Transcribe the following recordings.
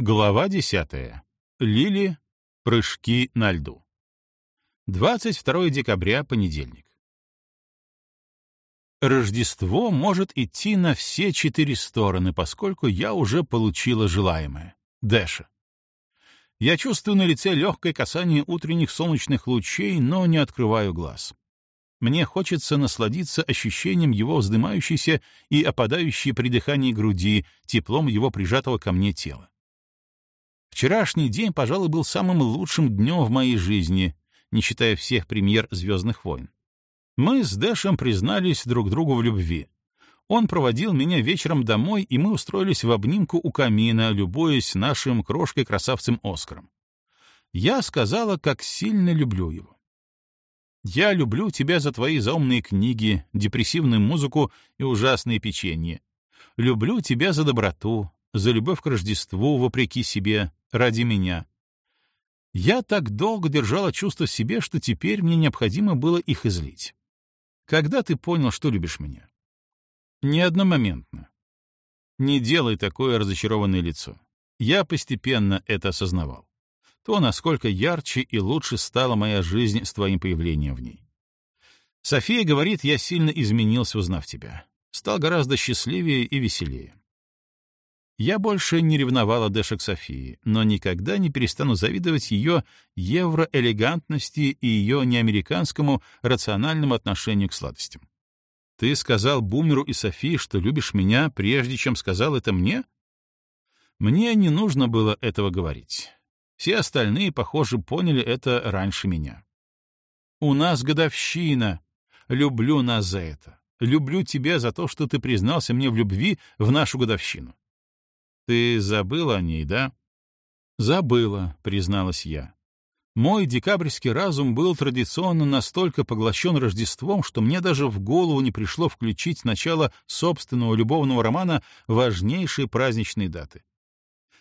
Глава 10. Лили. Прыжки на льду. 22 декабря, понедельник. Рождество может идти на все четыре стороны, поскольку я уже получила желаемое. Дэша. Я чувствую на лице легкое касание утренних солнечных лучей, но не открываю глаз. Мне хочется насладиться ощущением его вздымающейся и опадающей при дыхании груди, теплом его прижатого ко мне тела. Вчерашний день, пожалуй, был самым лучшим днем в моей жизни, не считая всех премьер «Звездных войн». Мы с Дэшем признались друг другу в любви. Он проводил меня вечером домой, и мы устроились в обнимку у камина, любуясь нашим крошкой-красавцем Оскаром. Я сказала, как сильно люблю его. «Я люблю тебя за твои заумные книги, депрессивную музыку и ужасные печенье. Люблю тебя за доброту, за любовь к Рождеству вопреки себе, ради меня. Я так долго держала чувство в себе, что теперь мне необходимо было их излить. Когда ты понял, что любишь меня? Не одномоментно. Не делай такое разочарованное лицо. Я постепенно это осознавал. То, насколько ярче и лучше стала моя жизнь с твоим появлением в ней. София говорит, я сильно изменился, узнав тебя. Стал гораздо счастливее и веселее. Я больше не ревновала Дэша к Софии, но никогда не перестану завидовать ее евроэлегантности и ее неамериканскому рациональному отношению к сладостям. Ты сказал Бумеру и Софии, что любишь меня, прежде чем сказал это мне? Мне не нужно было этого говорить. Все остальные, похоже, поняли это раньше меня. У нас годовщина. Люблю нас за это. Люблю тебя за то, что ты признался мне в любви в нашу годовщину. Ты забыла о ней, да? Забыла, призналась я. Мой декабрьский разум был традиционно настолько поглощен Рождеством, что мне даже в голову не пришло включить начало собственного любовного романа важнейшие праздничные даты.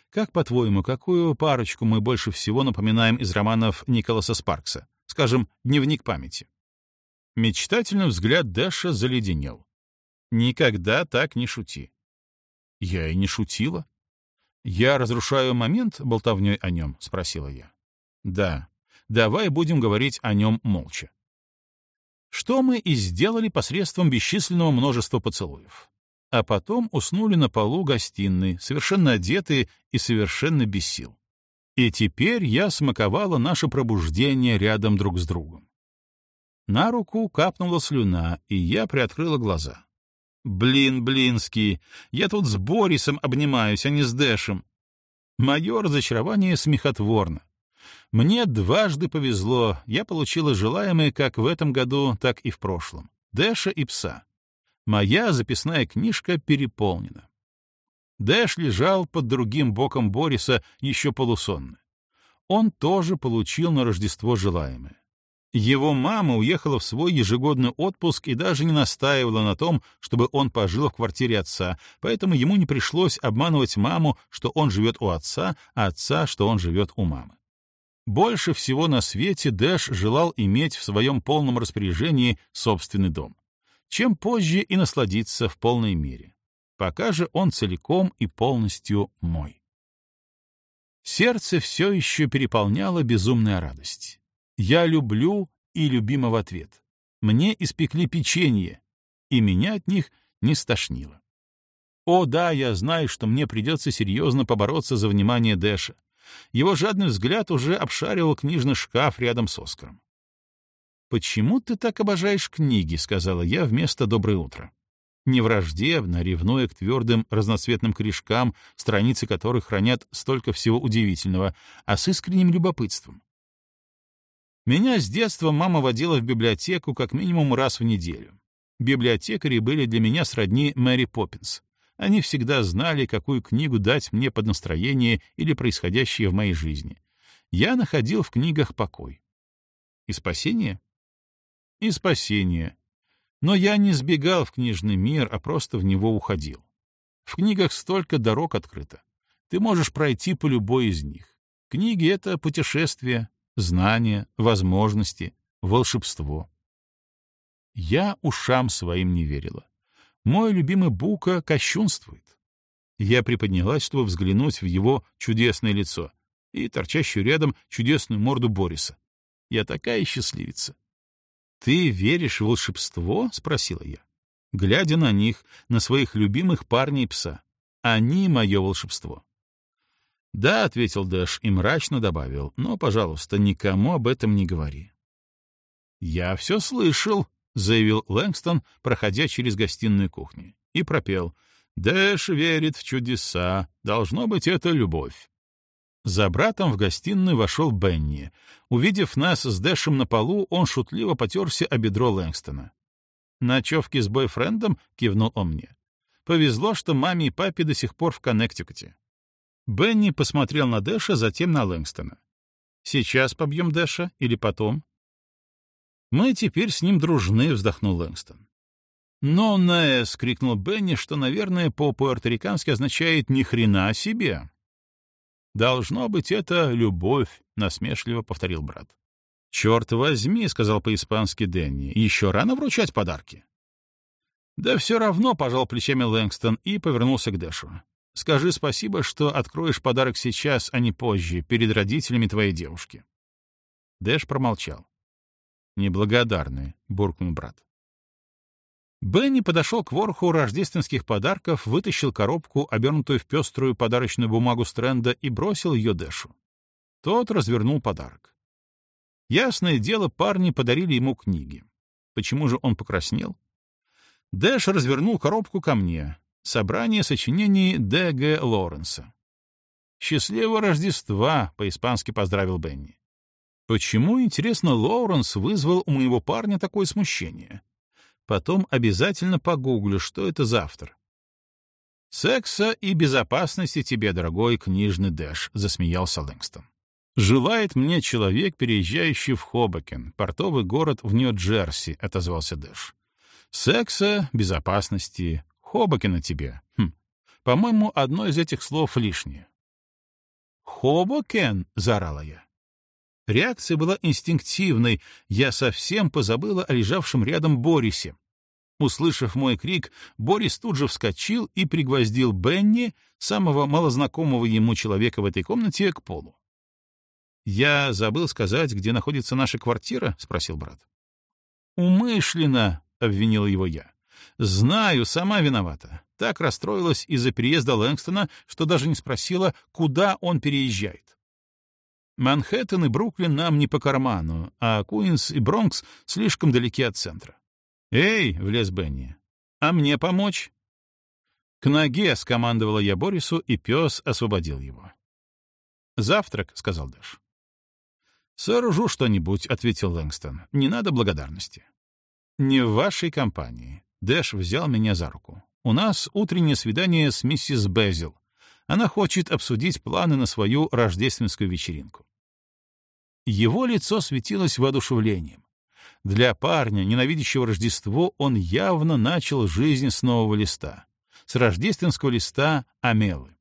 Как, по-твоему, какую парочку мы больше всего напоминаем из романов Николаса Спаркса? Скажем, «Дневник памяти». Мечтательный взгляд Дэша заледенел. «Никогда так не шути». «Я и не шутила», «Я разрушаю момент болтовней о нем?» — спросила я. «Да. Давай будем говорить о нем молча». Что мы и сделали посредством бесчисленного множества поцелуев. А потом уснули на полу гостиной, совершенно одетые и совершенно без сил. И теперь я смаковала наше пробуждение рядом друг с другом. На руку капнула слюна, и я приоткрыла глаза. Блин, блинский, я тут с Борисом обнимаюсь, а не с Дэшем. Мое разочарование смехотворно. Мне дважды повезло, я получила желаемое как в этом году, так и в прошлом. Дэша и пса. Моя записная книжка переполнена. Дэш лежал под другим боком Бориса еще полусонный. Он тоже получил на Рождество желаемое. Его мама уехала в свой ежегодный отпуск и даже не настаивала на том, чтобы он пожил в квартире отца, поэтому ему не пришлось обманывать маму, что он живет у отца, а отца, что он живет у мамы. Больше всего на свете Дэш желал иметь в своем полном распоряжении собственный дом, чем позже и насладиться в полной мере. Пока же он целиком и полностью мой. Сердце все еще переполняло безумная радость. Я люблю и любима в ответ. Мне испекли печенье, и меня от них не стошнило. О, да, я знаю, что мне придется серьезно побороться за внимание Дэша. Его жадный взгляд уже обшаривал книжный шкаф рядом с Оскаром. «Почему ты так обожаешь книги?» — сказала я вместо «доброе утро». Невраждебно, ревнуя к твердым разноцветным корешкам, страницы которых хранят столько всего удивительного, а с искренним любопытством. Меня с детства мама водила в библиотеку как минимум раз в неделю. Библиотекари были для меня сродни Мэри Поппинс. Они всегда знали, какую книгу дать мне под настроение или происходящее в моей жизни. Я находил в книгах покой. И спасение? И спасение. Но я не сбегал в книжный мир, а просто в него уходил. В книгах столько дорог открыто. Ты можешь пройти по любой из них. Книги — это путешествие, знания, возможности, волшебство. Я ушам своим не верила. Мой любимый Бука кощунствует. Я приподнялась, чтобы взглянуть в его чудесное лицо и торчащую рядом чудесную морду Бориса. Я такая счастливица. «Ты веришь в волшебство?» — спросила я, глядя на них, на своих любимых парней и пса. «Они — мое волшебство». «Да», — ответил Дэш и мрачно добавил, «но, пожалуйста, никому об этом не говори». «Я все слышал», — заявил Лэнгстон, проходя через гостиную кухню, и пропел. «Дэш верит в чудеса. Должно быть, это любовь». За братом в гостиную вошел Бенни. Увидев нас с Дэшем на полу, он шутливо потерся о бедро Лэнгстона. «Ночевки с бойфрендом?» — кивнул он мне. «Повезло, что маме и папе до сих пор в Коннектикуте». Бенни посмотрел на Дэша, затем на Лэнгстона. «Сейчас побьем Дэша или потом?» «Мы теперь с ним дружны», — вздохнул Лэнгстон. «Но Нэс!» — крикнул Бенни, что, наверное, по-пуэрторикански означает «ни хрена себе». «Должно быть, это любовь», — насмешливо повторил брат. «Черт возьми», — сказал по-испански Дэнни, — «еще рано вручать подарки». «Да все равно», — пожал плечами Лэнгстон и повернулся к Дэшу. Скажи спасибо, что откроешь подарок сейчас, а не позже, перед родителями твоей девушки». Дэш промолчал. Неблагодарный, — буркнул брат. Бенни подошел к вороху рождественских подарков, вытащил коробку, обернутую в пеструю подарочную бумагу Стрэнда, и бросил ее Дэшу. Тот развернул подарок. Ясное дело, парни подарили ему книги. Почему же он покраснел? Дэш развернул коробку ко мне. Собрание сочинений Д. Г. Лоренса. «Счастливого Рождества!» — по-испански поздравил Бенни. Почему, интересно, Лоуренс вызвал у моего парня такое смущение? Потом обязательно погуглю, что это за автор. «Секса и безопасности тебе, дорогой книжный Дэш», — засмеялся Лэнгстон. «Желает мне человек, переезжающий в Хобокен, портовый город в Нью-Джерси», — отозвался Дэш. «Секса, безопасности, Хобокина тебе. Хм. По-моему, одно из этих слов лишнее. «Хобокен!» — заорала я. Реакция была инстинктивной, я совсем позабыла о лежавшем рядом Борисе. Услышав мой крик, Борис тут же вскочил и пригвоздил Бенни, самого малознакомого ему человека в этой комнате, к полу. «Я забыл сказать, где находится наша квартира?» — спросил брат. «Умышленно», — обвинил его я. «Знаю, сама виновата. Так расстроилась из-за переезда Лэнгстона, что даже не спросила, куда он переезжает. Манхэттен и Бруклин нам не по карману, а Куинс и Бронкс слишком далеки от центра». «Эй!» — влез Бенни. «А мне помочь?» «К ноге!» — скомандовала я Борису, и пес освободил его. «Завтрак», — сказал Дэш. «Сооружу что-нибудь», — ответил Лэнгстон. «Не надо благодарности». «Не в вашей компании. Дэш взял меня за руку. «У нас утреннее свидание с миссис Безил. Она хочет обсудить планы на свою рождественскую вечеринку». Его лицо светилось воодушевлением. Для парня, ненавидящего Рождество, он явно начал жизнь с нового листа. С рождественского листа Амелы.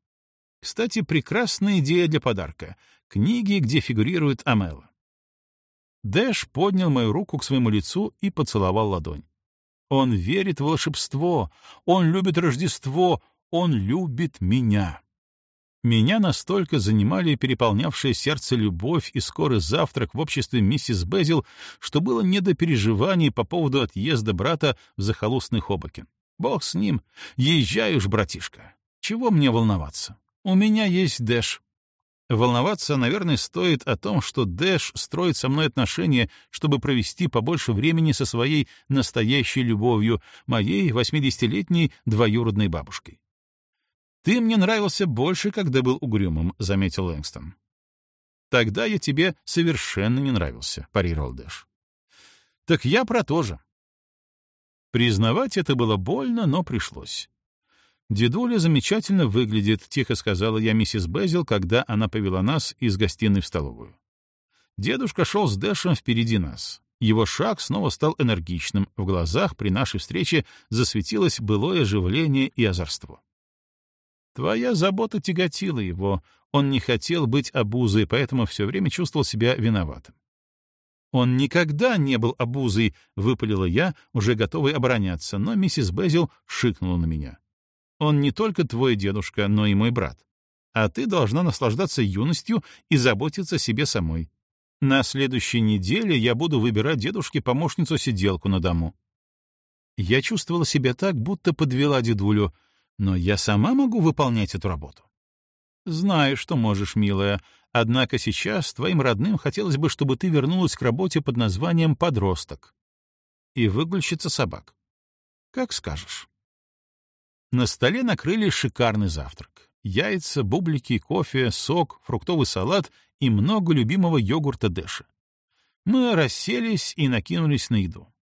Кстати, прекрасная идея для подарка — книги, где фигурирует Амела. Дэш поднял мою руку к своему лицу и поцеловал ладонь. Он верит в волшебство, он любит Рождество, он любит меня. Меня настолько занимали переполнявшее сердце любовь и скорый завтрак в обществе миссис Безил, что было не до переживаний по поводу отъезда брата в захолустный Хобокен. Бог с ним, езжай уж, братишка. Чего мне волноваться? У меня есть Дэш. Волноваться, наверное, стоит о том, что Дэш строит со мной отношения, чтобы провести побольше времени со своей настоящей любовью, моей 80-летней двоюродной бабушкой. «Ты мне нравился больше, когда был угрюмым», — заметил Лэнгстон. «Тогда я тебе совершенно не нравился», — парировал Дэш. «Так я про то же». Признавать это было больно, но пришлось. «Дедуля замечательно выглядит», — тихо сказала я миссис Безил, когда она повела нас из гостиной в столовую. Дедушка шел с Дэшем впереди нас. Его шаг снова стал энергичным, в глазах при нашей встрече засветилось былое оживление и озорство. Твоя забота тяготила его, он не хотел быть обузой, поэтому все время чувствовал себя виноватым. «Он никогда не был обузой», — выпалила я, уже готовый обороняться, но миссис Безил шикнула на меня. Он не только твой дедушка, но и мой брат. А ты должна наслаждаться юностью и заботиться о себе самой. На следующей неделе я буду выбирать дедушке помощницу-сиделку на дому. Я чувствовала себя так, будто подвела дедулю, но я сама могу выполнять эту работу. Знаю, что можешь, милая, однако сейчас твоим родным хотелось бы, чтобы ты вернулась к работе под названием «подросток» и выгульщица собак. Как скажешь. На столе накрыли шикарный завтрак. Яйца, бублики, кофе, сок, фруктовый салат и много любимого йогурта Дэша. Мы расселись и накинулись на еду.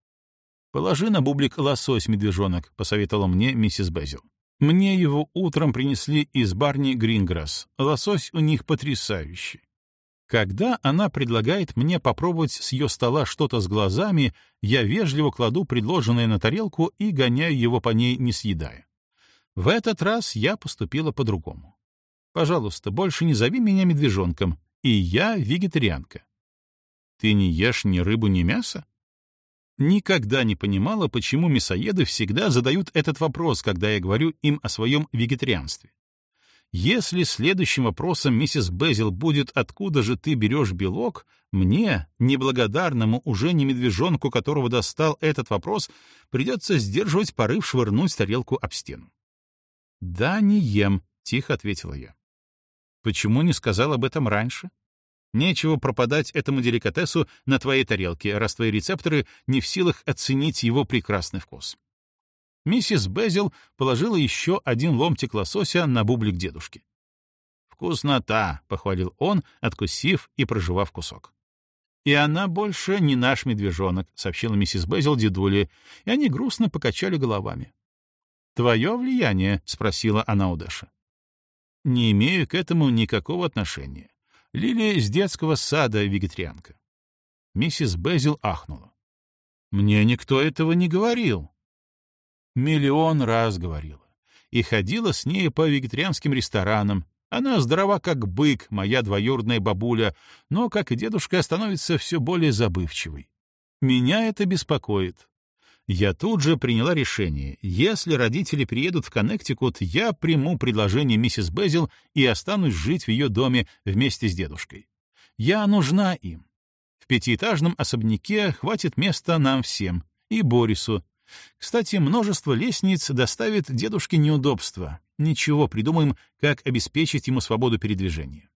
«Положи на бублик лосось, медвежонок», — посоветовала мне миссис Безил. «Мне его утром принесли из барни Гринграсс. Лосось у них потрясающий». Когда она предлагает мне попробовать с ее стола что-то с глазами, я вежливо кладу предложенное на тарелку и гоняю его по ней, не съедая. В этот раз я поступила по-другому. Пожалуйста, больше не зови меня медвежонком, и я вегетарианка. Ты не ешь ни рыбу, ни мясо? Никогда не понимала, почему мясоеды всегда задают этот вопрос, когда я говорю им о своем вегетарианстве. Если следующим вопросом миссис Безил будет «Откуда же ты берешь белок?», мне, неблагодарному уже не медвежонку, которого достал этот вопрос, придется сдерживать порыв швырнуть тарелку об стену. «Да, не ем», — тихо ответила я. «Почему не сказал об этом раньше? Нечего пропадать этому деликатесу на твоей тарелке, раз твои рецепторы не в силах оценить его прекрасный вкус». Миссис Безил положила еще один ломтик лосося на бублик дедушки. «Вкуснота!» — похвалил он, откусив и проживав кусок. «И она больше не наш медвежонок», — сообщила миссис Безил дедуле, и они грустно покачали головами. «Твое влияние?» — спросила она у Дэша. «Не имею к этому никакого отношения. Лили с детского сада вегетарианка». Миссис Безил ахнула. «Мне никто этого не говорил». Миллион раз говорила. И ходила с ней по вегетарианским ресторанам. Она здорова как бык, моя двоюродная бабуля, но, как и дедушка, становится все более забывчивой. Меня это беспокоит. Я тут же приняла решение. Если родители приедут в Коннектикут, я приму предложение миссис Безил и останусь жить в ее доме вместе с дедушкой. Я нужна им. В пятиэтажном особняке хватит места нам всем, и Борису. Кстати, множество лестниц доставит дедушке неудобства. Ничего, придумаем, как обеспечить ему свободу передвижения.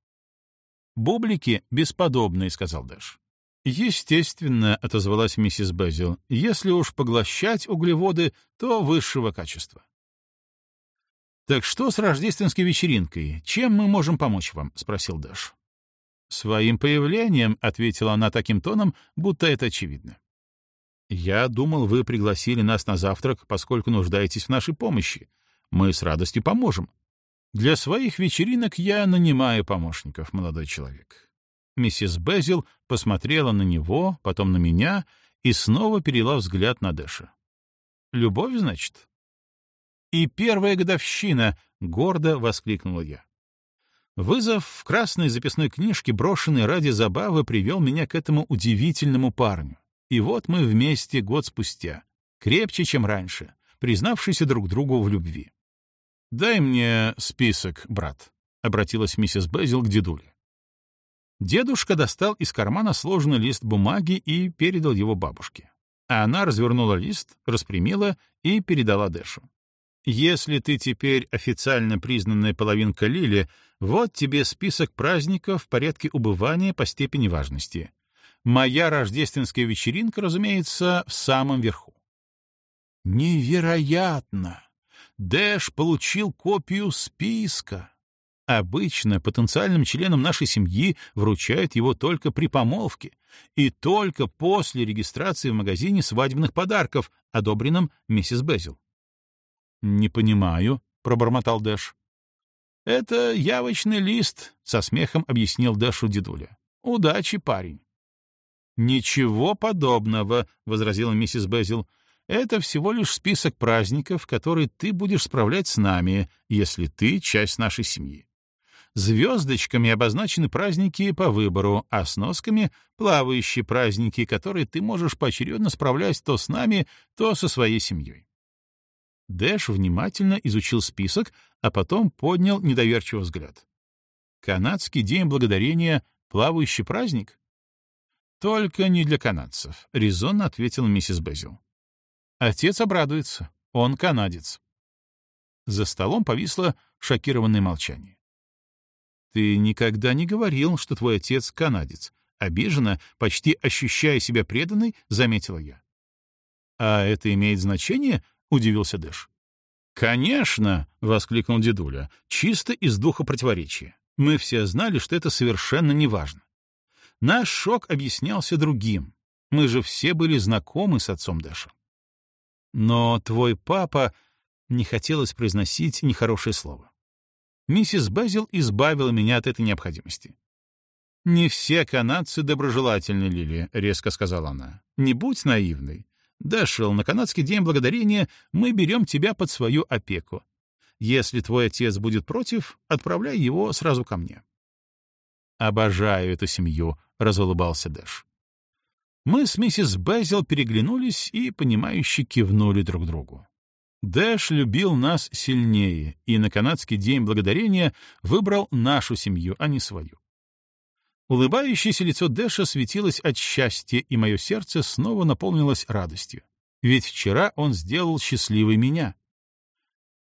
«Бублики бесподобные», — сказал Дэш. Естественно, отозвалась миссис Безил, если уж поглощать углеводы, то высшего качества. Так что с рождественской вечеринкой? Чем мы можем помочь вам? спросил Дэш. Своим появлением, ответила она таким тоном, будто это очевидно. Я думал, вы пригласили нас на завтрак, поскольку нуждаетесь в нашей помощи. Мы с радостью поможем. Для своих вечеринок я нанимаю помощников, молодой человек. Миссис Безил посмотрела на него, потом на меня и снова перела взгляд на Дэша. «Любовь, значит?» «И первая годовщина!» — гордо воскликнула я. Вызов в красной записной книжке, брошенный ради забавы, привел меня к этому удивительному парню. И вот мы вместе год спустя, крепче, чем раньше, признавшиеся друг другу в любви. «Дай мне список, брат», — обратилась миссис Безил к дедуле. Дедушка достал из кармана сложенный лист бумаги и передал его бабушке. А она развернула лист, распрямила и передала Дэшу. «Если ты теперь официально признанная половинка Лили, вот тебе список праздников в порядке убывания по степени важности. Моя рождественская вечеринка, разумеется, в самом верху». «Невероятно! Дэш получил копию списка!» Обычно потенциальным членам нашей семьи вручают его только при помолвке и только после регистрации в магазине свадебных подарков, одобренном миссис Безил. «Не понимаю», — пробормотал Дэш. «Это явочный лист», — со смехом объяснил Дэшу дедуля. «Удачи, парень». «Ничего подобного», — возразила миссис Безил. Это всего лишь список праздников, которые ты будешь справлять с нами, если ты часть нашей семьи. Звездочками обозначены праздники по выбору, а сносками — плавающие праздники, которые ты можешь поочередно справлять то с нами, то со своей семьей. Дэш внимательно изучил список, а потом поднял недоверчивый взгляд. «Канадский день благодарения — плавающий праздник?» «Только не для канадцев», — резонно ответил миссис Безил. «Отец обрадуется. Он канадец». За столом повисло шокированное молчание ты никогда не говорил, что твой отец канадец. Обиженно, почти ощущая себя преданной, заметила я. А это имеет значение? Удивился Дэш. «Конечно!» — воскликнул дедуля, чисто из духа противоречия. Мы все знали, что это совершенно не важно. Наш шок объяснялся другим. Мы же все были знакомы с отцом Дэша. Но твой папа... Не хотелось произносить нехорошее слово. Миссис Безил избавила меня от этой необходимости. «Не все канадцы доброжелательны, Лили», — резко сказала она. «Не будь наивной. Дэшел, на канадский день благодарения мы берем тебя под свою опеку. Если твой отец будет против, отправляй его сразу ко мне». «Обожаю эту семью», — разулыбался Дэш. Мы с миссис Безил переглянулись и, понимающе кивнули друг другу. Дэш любил нас сильнее и на канадский день благодарения выбрал нашу семью, а не свою. Улыбающееся лицо Дэша светилось от счастья, и мое сердце снова наполнилось радостью. Ведь вчера он сделал счастливой меня.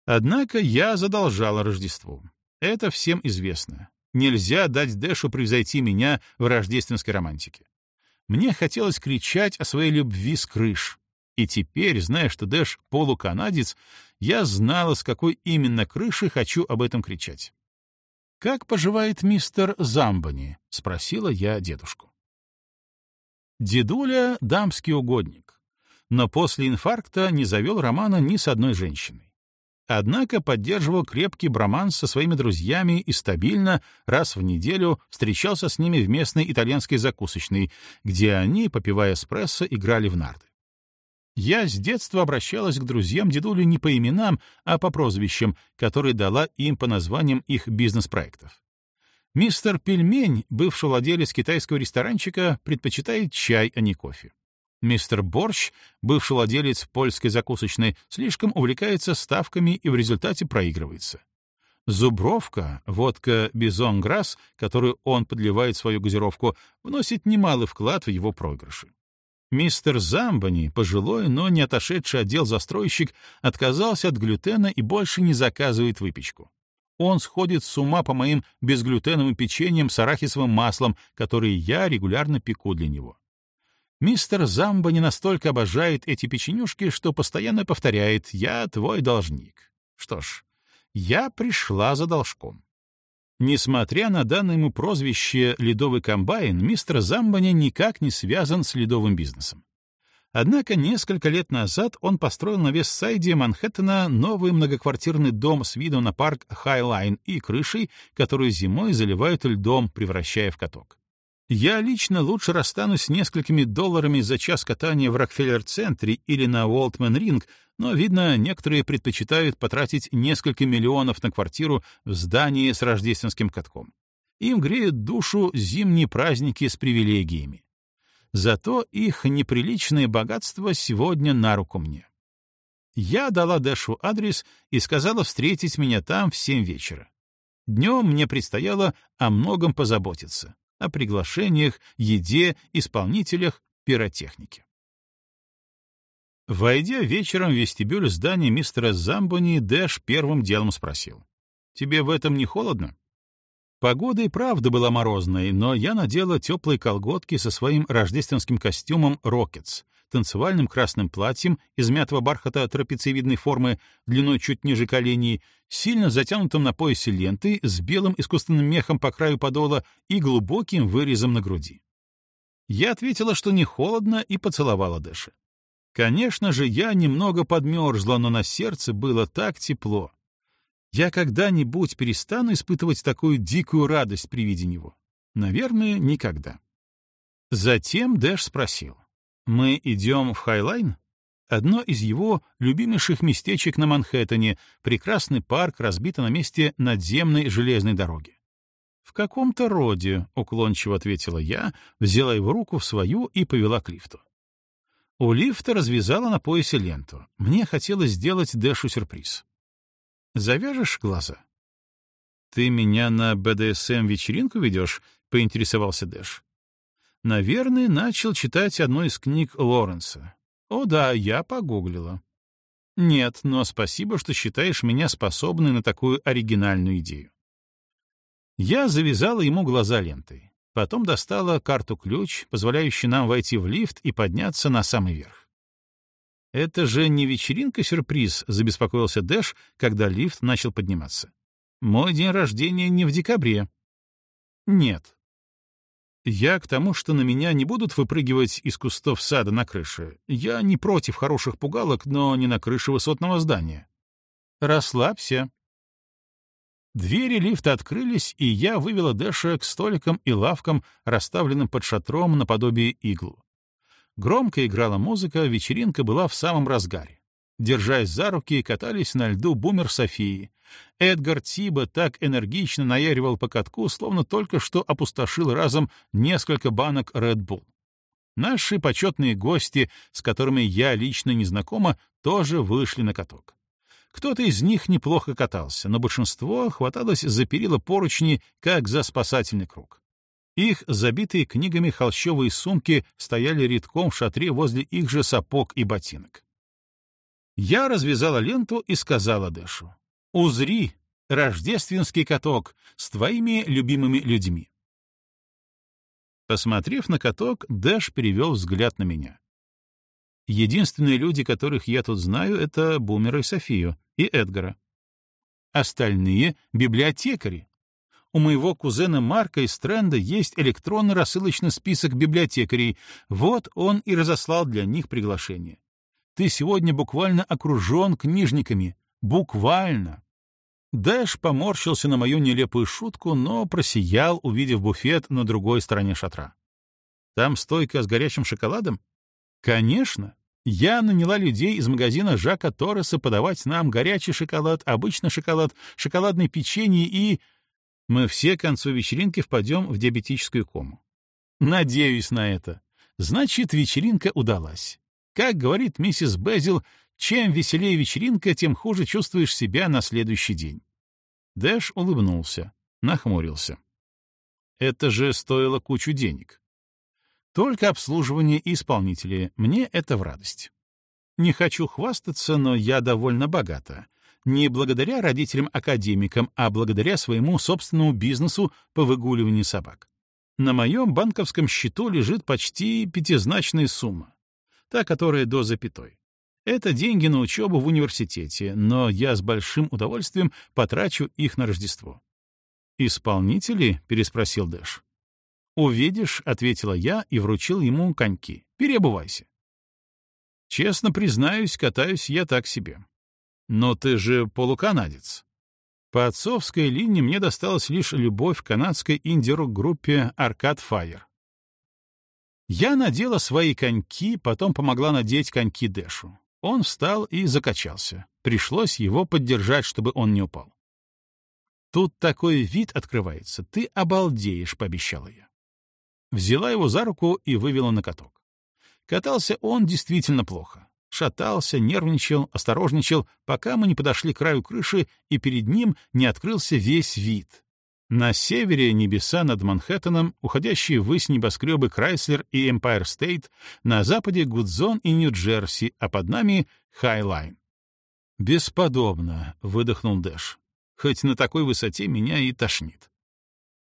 Однако я задолжала Рождеству. Это всем известно. Нельзя дать Дэшу превзойти меня в рождественской романтике. Мне хотелось кричать о своей любви с крыш, и теперь, зная, что Дэш полуканадец, я знала, с какой именно крыши хочу об этом кричать. «Как поживает мистер Замбани?» — спросила я дедушку. Дедуля — дамский угодник, но после инфаркта не завел романа ни с одной женщиной. Однако поддерживал крепкий броман со своими друзьями и стабильно, раз в неделю, встречался с ними в местной итальянской закусочной, где они, попивая эспрессо, играли в нарды. Я с детства обращалась к друзьям дедули не по именам, а по прозвищам, которые дала им по названиям их бизнес-проектов. Мистер Пельмень, бывший владелец китайского ресторанчика, предпочитает чай, а не кофе. Мистер Борщ, бывший владелец польской закусочной, слишком увлекается ставками и в результате проигрывается. Зубровка, водка «Бизон Грасс», которую он подливает в свою газировку, вносит немалый вклад в его проигрыши. Мистер Замбани, пожилой, но не отошедший отдел застройщик, отказался от глютена и больше не заказывает выпечку. Он сходит с ума по моим безглютеновым печеньям с арахисовым маслом, которые я регулярно пеку для него. Мистер Замбани настолько обожает эти печенюшки, что постоянно повторяет «Я твой должник». Что ж, я пришла за должком. Несмотря на данное ему прозвище «ледовый комбайн», мистер Замбани никак не связан с ледовым бизнесом. Однако несколько лет назад он построил на Вестсайде Манхэттена новый многоквартирный дом с видом на парк Хайлайн и крышей, которую зимой заливают льдом, превращая в каток. Я лично лучше расстанусь с несколькими долларами за час катания в Рокфеллер-центре или на Уолтмен-ринг, но, видно, некоторые предпочитают потратить несколько миллионов на квартиру в здании с рождественским катком. Им греют душу зимние праздники с привилегиями. Зато их неприличное богатство сегодня на руку мне. Я дала Дэшу адрес и сказала встретить меня там в семь вечера. Днем мне предстояло о многом позаботиться о приглашениях, еде, исполнителях, пиротехнике. Войдя вечером в вестибюль здания мистера Замбони, Дэш первым делом спросил. «Тебе в этом не холодно?» Погода и правда была морозной, но я надела теплые колготки со своим рождественским костюмом «Рокетс», танцевальным красным платьем из мятого бархата трапециевидной формы, длиной чуть ниже коленей, сильно затянутым на поясе лентой, с белым искусственным мехом по краю подола и глубоким вырезом на груди. Я ответила, что не холодно, и поцеловала Дэша. Конечно же, я немного подмерзла, но на сердце было так тепло. Я когда-нибудь перестану испытывать такую дикую радость при виде него? Наверное, никогда. Затем Дэш спросил. Мы идем в Хайлайн? Одно из его любимейших местечек на Манхэттене, прекрасный парк, разбитый на месте надземной железной дороги. «В каком-то роде», — уклончиво ответила я, взяла его руку в свою и повела к лифту. У лифта развязала на поясе ленту. Мне хотелось сделать Дэшу сюрприз. «Завяжешь глаза?» «Ты меня на БДСМ-вечеринку ведешь?» — поинтересовался Дэш наверное, начал читать одну из книг Лоренса. О да, я погуглила. Нет, но спасибо, что считаешь меня способной на такую оригинальную идею. Я завязала ему глаза лентой. Потом достала карту-ключ, позволяющую нам войти в лифт и подняться на самый верх. «Это же не вечеринка-сюрприз», — забеспокоился Дэш, когда лифт начал подниматься. «Мой день рождения не в декабре». «Нет, я к тому, что на меня не будут выпрыгивать из кустов сада на крыше. Я не против хороших пугалок, но не на крыше высотного здания. Расслабься. Двери лифта открылись, и я вывела Дэша к столикам и лавкам, расставленным под шатром наподобие иглу. Громко играла музыка, вечеринка была в самом разгаре. Держась за руки, катались на льду бумер Софии. Эдгар Тиба так энергично наяривал по катку, словно только что опустошил разом несколько банок Red Bull. Наши почетные гости, с которыми я лично не знакома, тоже вышли на каток. Кто-то из них неплохо катался, но большинство хваталось за перила поручни, как за спасательный круг. Их забитые книгами холщовые сумки стояли редком в шатре возле их же сапог и ботинок. Я развязала ленту и сказала Дэшу. «Узри, рождественский каток с твоими любимыми людьми». Посмотрев на каток, Дэш перевел взгляд на меня. Единственные люди, которых я тут знаю, это Бумера и Софию, и Эдгара. Остальные — библиотекари. У моего кузена Марка из Тренда есть электронно-рассылочный список библиотекарей, вот он и разослал для них приглашение. Ты сегодня буквально окружен книжниками. Буквально!» Дэш поморщился на мою нелепую шутку, но просиял, увидев буфет на другой стороне шатра. «Там стойка с горячим шоколадом?» «Конечно! Я наняла людей из магазина Жака Торреса подавать нам горячий шоколад, обычный шоколад, шоколадное печенье и...» Мы все к концу вечеринки впадем в диабетическую кому. Надеюсь на это. Значит, вечеринка удалась. Как говорит миссис Безил, чем веселее вечеринка, тем хуже чувствуешь себя на следующий день. Дэш улыбнулся, нахмурился. Это же стоило кучу денег. Только обслуживание и исполнители. Мне это в радость. Не хочу хвастаться, но я довольно богата. Не благодаря родителям-академикам, а благодаря своему собственному бизнесу по выгуливанию собак. На моем банковском счету лежит почти пятизначная сумма та, которая до запятой. Это деньги на учебу в университете, но я с большим удовольствием потрачу их на Рождество. «Исполнители?» — переспросил Дэш. «Увидишь», — ответила я и вручил ему коньки. «Переобувайся». «Честно признаюсь, катаюсь я так себе». «Но ты же полуканадец». По отцовской линии мне досталась лишь любовь к канадской инди-рок-группе «Аркад Fire. Я надела свои коньки, потом помогла надеть коньки Дэшу. Он встал и закачался. Пришлось его поддержать, чтобы он не упал. «Тут такой вид открывается, ты обалдеешь», — пообещала я. Взяла его за руку и вывела на каток. Катался он действительно плохо. Шатался, нервничал, осторожничал, пока мы не подошли к краю крыши, и перед ним не открылся весь вид, на севере небеса над Манхэттеном, уходящие ввысь небоскребы Крайслер и Эмпайр Стейт, на западе Гудзон и Нью-Джерси, а под нами — Хайлайн. «Бесподобно», — выдохнул Дэш. «Хоть на такой высоте меня и тошнит».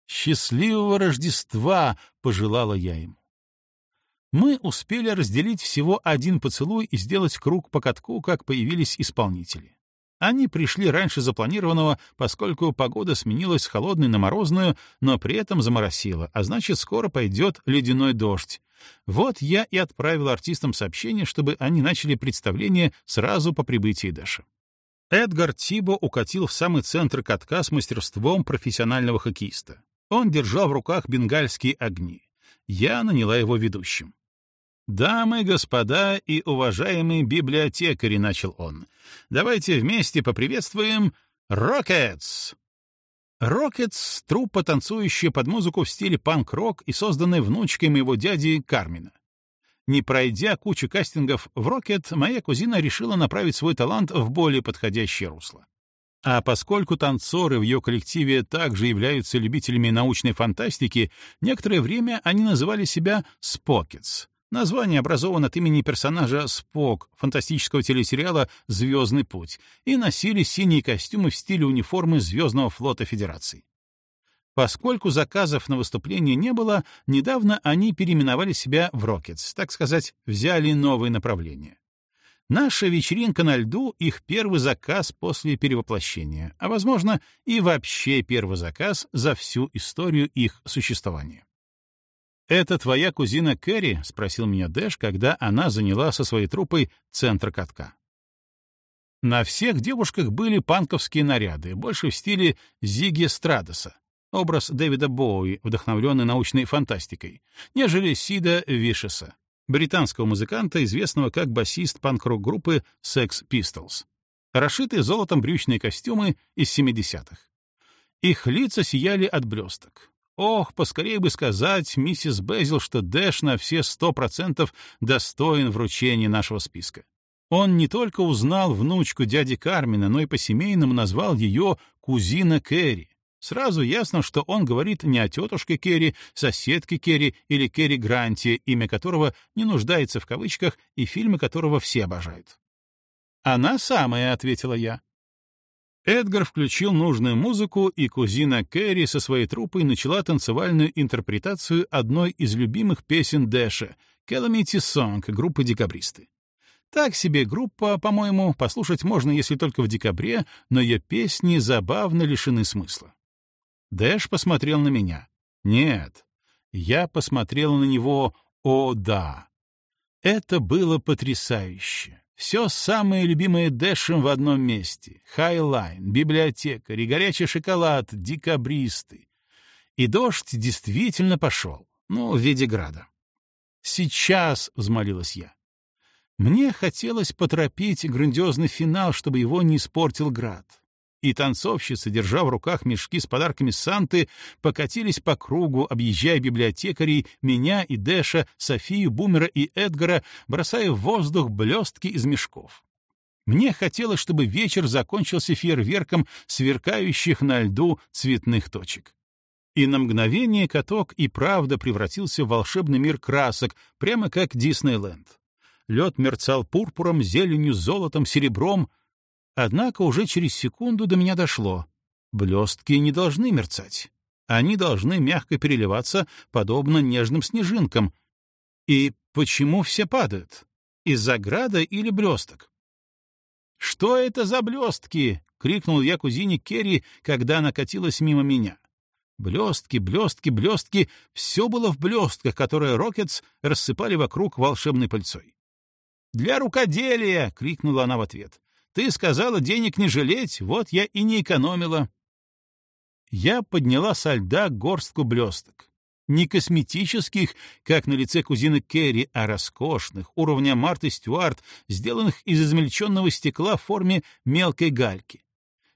«Счастливого Рождества!» — пожелала я ему. Мы успели разделить всего один поцелуй и сделать круг по катку, как появились исполнители. Они пришли раньше запланированного, поскольку погода сменилась с холодной на морозную, но при этом заморосила, а значит, скоро пойдет ледяной дождь. Вот я и отправил артистам сообщение, чтобы они начали представление сразу по прибытии Дэша. Эдгар Тибо укатил в самый центр катка с мастерством профессионального хоккеиста. Он держал в руках бенгальские огни. Я наняла его ведущим. «Дамы, господа и уважаемые библиотекари», — начал он, — «давайте вместе поприветствуем «Рокетс». «Рокетс» — труппа, танцующая под музыку в стиле панк-рок и созданная внучкой моего дяди Кармина. Не пройдя кучу кастингов в «Рокет», моя кузина решила направить свой талант в более подходящее русло. А поскольку танцоры в ее коллективе также являются любителями научной фантастики, некоторое время они называли себя «спокетс», Название образовано от имени персонажа Спок фантастического телесериала «Звездный путь» и носили синие костюмы в стиле униформы Звездного флота Федерации. Поскольку заказов на выступление не было, недавно они переименовали себя в «Рокетс», так сказать, взяли новые направления. Наша вечеринка на льду — их первый заказ после перевоплощения, а, возможно, и вообще первый заказ за всю историю их существования. «Это твоя кузина Кэрри?» — спросил меня Дэш, когда она заняла со своей трупой центр катка. На всех девушках были панковские наряды, больше в стиле Зиги Страдоса, образ Дэвида Боуи, вдохновленный научной фантастикой, нежели Сида Вишеса, британского музыканта, известного как басист панк-рок-группы Sex Pistols. Расшитые золотом брючные костюмы из 70-х. Их лица сияли от блесток. Ох, поскорее бы сказать миссис Безил, что Дэш на все сто процентов достоин вручения нашего списка. Он не только узнал внучку дяди Кармина, но и по-семейному назвал ее кузина Кэрри. Сразу ясно, что он говорит не о тетушке Керри, соседке Керри или Керри Гранте, имя которого не нуждается в кавычках и фильмы которого все обожают. «Она самая», — ответила я. Эдгар включил нужную музыку, и кузина Кэрри со своей труппой начала танцевальную интерпретацию одной из любимых песен Дэша «Calamity Song» группы «Декабристы». Так себе группа, по-моему, послушать можно, если только в декабре, но ее песни забавно лишены смысла. Дэш посмотрел на меня. Нет. Я посмотрел на него «О, да». Это было потрясающе. Все самое любимое Дэшем в одном месте. Хайлайн, библиотекарь и горячий шоколад, декабристы. И дождь действительно пошел, ну, в виде града. «Сейчас!» — взмолилась я. Мне хотелось поторопить грандиозный финал, чтобы его не испортил град и танцовщицы, держа в руках мешки с подарками Санты, покатились по кругу, объезжая библиотекарей, меня и Дэша, Софию, Бумера и Эдгара, бросая в воздух блестки из мешков. Мне хотелось, чтобы вечер закончился фейерверком сверкающих на льду цветных точек. И на мгновение каток и правда превратился в волшебный мир красок, прямо как Диснейленд. Лед мерцал пурпуром, зеленью, золотом, серебром — Однако уже через секунду до меня дошло. Блестки не должны мерцать. Они должны мягко переливаться, подобно нежным снежинкам. И почему все падают? Из-за града или блесток? «Что это за блестки?» — крикнул я кузине Керри, когда она катилась мимо меня. Блестки, блестки, блестки — все было в блестках, которые Рокетс рассыпали вокруг волшебной пыльцой. «Для рукоделия!» — крикнула она в ответ. Ты сказала денег не жалеть, вот я и не экономила. Я подняла со льда горстку блесток. Не косметических, как на лице кузины Керри, а роскошных, уровня Марты Стюарт, сделанных из измельченного стекла в форме мелкой гальки.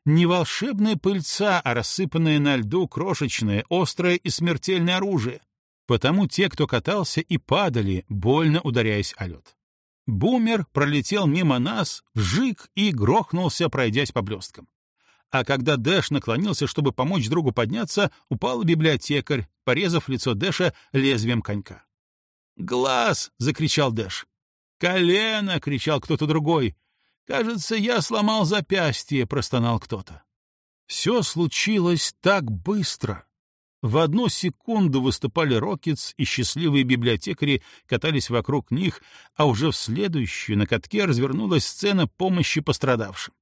Не волшебная пыльца, а рассыпанное на льду крошечное, острое и смертельное оружие. Потому те, кто катался, и падали, больно ударяясь о лед. Бумер пролетел мимо нас, вжик и грохнулся, пройдясь по блесткам. А когда Дэш наклонился, чтобы помочь другу подняться, упал библиотекарь, порезав лицо Дэша лезвием конька. «Глаз!» — закричал Дэш. «Колено!» — кричал кто-то другой. «Кажется, я сломал запястье!» — простонал кто-то. Все случилось так быстро. В одну секунду выступали Рокетс, и счастливые библиотекари катались вокруг них, а уже в следующую на катке развернулась сцена помощи пострадавшим.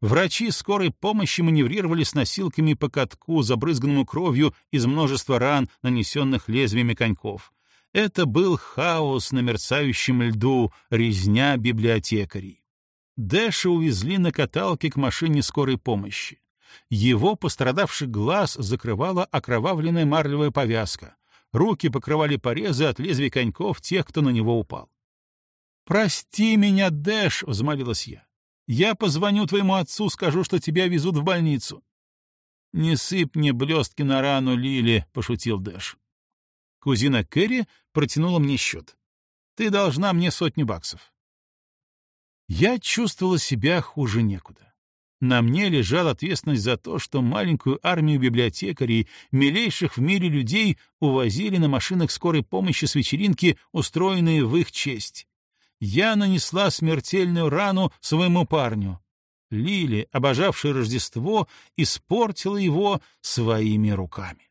Врачи скорой помощи маневрировали с носилками по катку, забрызганному кровью из множества ран, нанесенных лезвиями коньков. Это был хаос на мерцающем льду, резня библиотекарей. Дэша увезли на каталке к машине скорой помощи. Его пострадавший глаз закрывала окровавленная марлевая повязка. Руки покрывали порезы от лезвий коньков тех, кто на него упал. «Прости меня, Дэш!» — взмолилась я. «Я позвоню твоему отцу, скажу, что тебя везут в больницу». «Не сыпь мне блестки на рану, Лили!» — пошутил Дэш. Кузина Кэрри протянула мне счет. «Ты должна мне сотни баксов». Я чувствовала себя хуже некуда. На мне лежала ответственность за то, что маленькую армию библиотекарей, милейших в мире людей, увозили на машинах скорой помощи с вечеринки, устроенные в их честь. Я нанесла смертельную рану своему парню. Лили, обожавшая Рождество, испортила его своими руками.